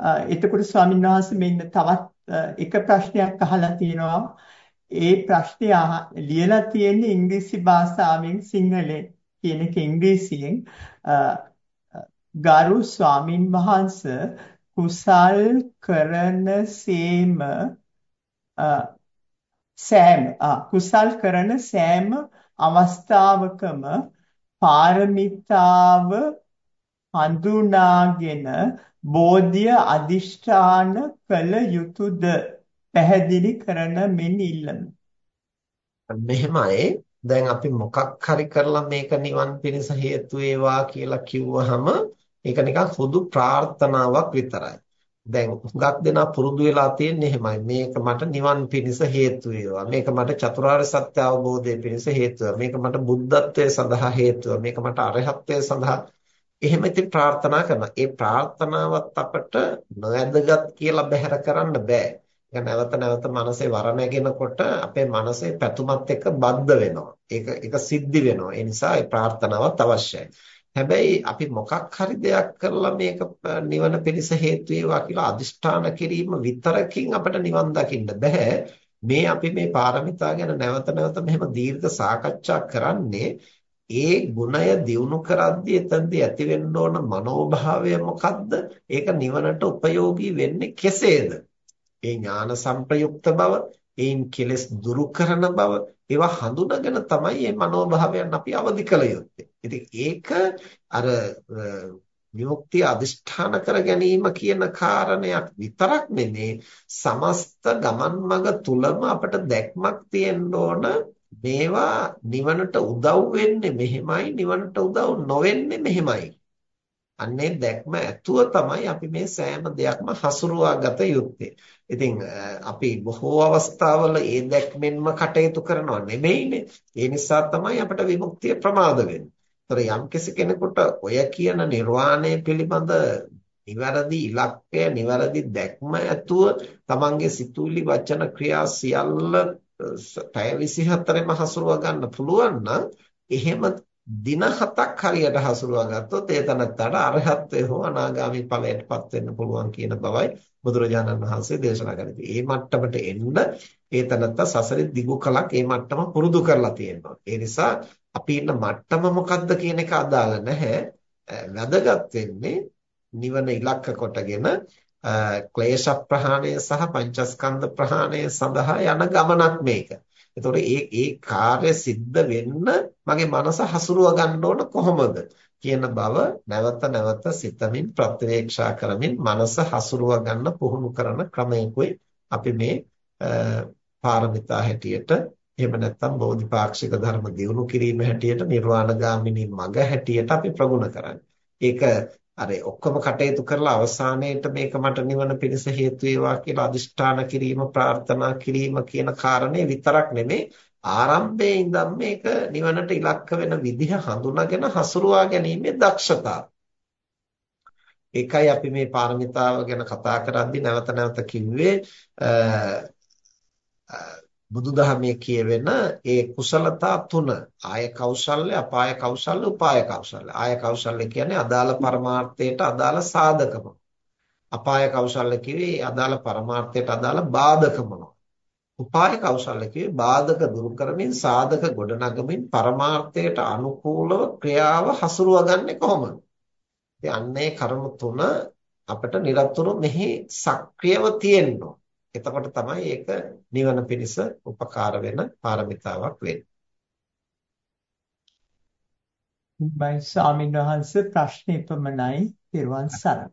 එතකොට ස්වාමීන් වහන්සේ මෙන්න තවත් එක ප්‍රශ්නයක් අහලා තියෙනවා. ඒ ප්‍රශ්නේ ලියලා තියෙන්නේ ඉංග්‍රීසි භාෂාවෙන් සිංහලෙන් කියන එක ඉංග්‍රීසියෙන් ගරු ස්වාමින් වහන්සේ කුසල් කරන සේම සෑම කුසල් කරන සෑම අවස්ථාවකම පාරමිතාව හඳුනාගෙන බෝධිය අදිෂ්ඨාන කළ යුතුයද පැහැදිලි කරන මෙන් ඉල්ලමි. මෙහෙමයි දැන් අපි මොකක් හරි කරලා මේක නිවන් පිණිස හේතු වේවා කියලා කිව්වහම ඒක නිකන් හුදු ප්‍රාර්ථනාවක් විතරයි. දැන් හුඟක් දෙනා පුරුදු වෙලා තියෙන්නේ එහෙමයි. මේක මට නිවන් පිණිස හේතු වේවා. මේක මට චතුරාර්ය සත්‍ය අවබෝධය පිණිස හේතු වේවා. මේක මට බුද්ධත්වයේ සඳහා හේතු වේවා. මේක මට අරහත්ත්වයේ සඳහා එහෙම ඉතින් ප්‍රාර්ථනා කරනවා. ඒ ප්‍රාර්ථනාවත් අපට නොවැදගත් කියලා බැහැර කරන්න බෑ. ඒක නැවත නැවත මනසේ වරණගෙනකොට අපේ මනසේ පැතුමත් එක්ක බද්ධ වෙනවා. ඒක ඒක සිද්ධි වෙනවා. ඒ නිසා ඒ ප්‍රාර්ථනාවත් අවශ්‍යයි. හැබැයි අපි මොකක් හරි දෙයක් කරලා මේක නිවන පිණිස හේතු වේවා කියලා අදිෂ්ඨාන කිරීම විතරකින් අපිට නිවන් දකින්න බෑ. මේ අපි මේ පාරමිතා ගැන නැවත නැවත මෙහෙම දීර්ඝ සාකච්ඡා කරන්නේ ඒ ගුණය දියුණු කරද්දී එතනදී ඇති වෙන්න ඕන මනෝභාවය මොකද්ද? ඒක නිවනට උපයෝගී වෙන්නේ කෙසේද? ඒ ඥාන සංප්‍රයුක්ත බව, ඒන් කෙලස් දුරු කරන බව, ඒවා හඳුනාගෙන තමයි මේ මනෝභාවයන් අපි අවදි කළ යුත්තේ. ඉතින් ඒක අර විමුක්තිය අදිෂ්ඨාන කර ගැනීම කියන කාරණයක් විතරක් නෙමේ සමස්ත ගමන් මඟ තුලම අපට දැක්මක් තියෙන්න ඕන මේවා නිවනට උදව් වෙන්නේ මෙහෙමයි නිවනට උදව් නොවෙන්නේ මෙහෙමයි අන්නේ දැක්ම ඇතුව තමයි අපි මේ සෑම දෙයක්ම හසුරුවා ගත යුත්තේ. ඉතින් අපි බොහෝ අවස්ථාවල ඒ දැක්මෙන්ම කටයුතු කරනව නෙමෙයිනේ. ඒ නිසා තමයි අපට විමුක්තිය ප්‍රමාද වෙන්නේ. ඒතර යම්කිසි කෙනෙකුට ඔය කියන නිර්වාණය පිළිබඳ නිවැරදි ඉලක්කය, නිවැරදි දැක්ම ඇතුව තමන්ගේ සිතුවිලි වචන ක්‍රියා සියල්ල පැය 24ෙම හසුරුවා ගන්න පුළුවන් නම් එහෙම දින හතක් හරියට හසුරුවා ගත්තොත් ඒ තනත්තට අරහත්ත්වය හෝ අනාගාමී ඵලයටපත් වෙන්න පුළුවන් කියන බවයි බුදුරජාණන් වහන්සේ දේශනා කරන්නේ. මේ මට්ටමට එන්න ඒ තනත්ත සසරේ දිගු කලක් මේ මට්ටම පුරුදු කරලා තියෙනවා. ඒ නිසා අපි ඉන්න මට්ටම මොකක්ද කියන එක අදාළ නැහැ. වැදගත් වෙන්නේ නිවන ඉලක්ක කොටගෙන ක්ලේශ ප්‍රහාණය සහ පංචස්කන්ධ ප්‍රහාණය සඳහා යන ගමනක් මේක. එතකොට ඒ ඒ කාර්ය සිද්ධ වෙන්න මගේ මනස හසුරුව ගන්න ඕන කොහොමද කියන බව නැවත නැවත සිතමින් ප්‍රත්‍යවේක්ෂා කරමින් මනස හසුරුව ගන්න පුහුණු කරන ක්‍රමයකුයි අපි මේ පාරමිතා හැටියට එහෙම නැත්නම් බෝධිපාක්ෂික ධර්ම දියුණු කිරීම හැටියට නිර්වාණගාමිනී මඟ හැටියට අපි ප්‍රගුණ කරන්නේ. ඒක අර ඔක්කොම කටයුතු කරලා අවසානයේට මේක මට නිවන පිණිස හේතු වේවා කියලා අදිෂ්ඨාන කිරීම ප්‍රාර්ථනා කිරීම කියන කාරණේ විතරක් නෙමේ ආරම්භයේ ඉඳන් මේක නිවනට ඉලක්ක වෙන විදිහ හඳුනාගෙන හසුරුවා ගැනීමේ දක්ෂතාව. ඒකයි අපි මේ පාරමිතාව ගැන කතා කරද්දී නැවත නැවත කිව්වේ බුදුදහමේ කියවෙන ඒ කුසලතා තුන. ආය කෞශල්‍ය අපාය කෞශල්‍ය උපාය කෞශල්‍ය. ආය කෞශල්‍ය කියන්නේ අදාළ පරමාර්ථයට අදාළ සාධකම. අපාය කෞශල්‍ය කිව්වේ අදාළ පරමාර්ථයට අදාළ බාධකම උපාය කෞශල්‍ය කිව්වේ බාධක දුරු කරමින් සාධක ගොඩනගමින් පරමාර්ථයට අනුකූලව ක්‍රියාව හසුරුවගන්නේ කොහොමද? ඉතින් අන්නේ කර්ම තුන අපිට নিরතුරු මෙහි සක්‍රියව තියෙනවා. එතකොට තමයි ඒක නිවන පිණිස උපකාර වෙන පාරමිතාවක් වෙන්නේ. බයි ස්වාමීන් වහන්සේ ප්‍රශ්නේ පමණයි පිරුවන් සරණයි.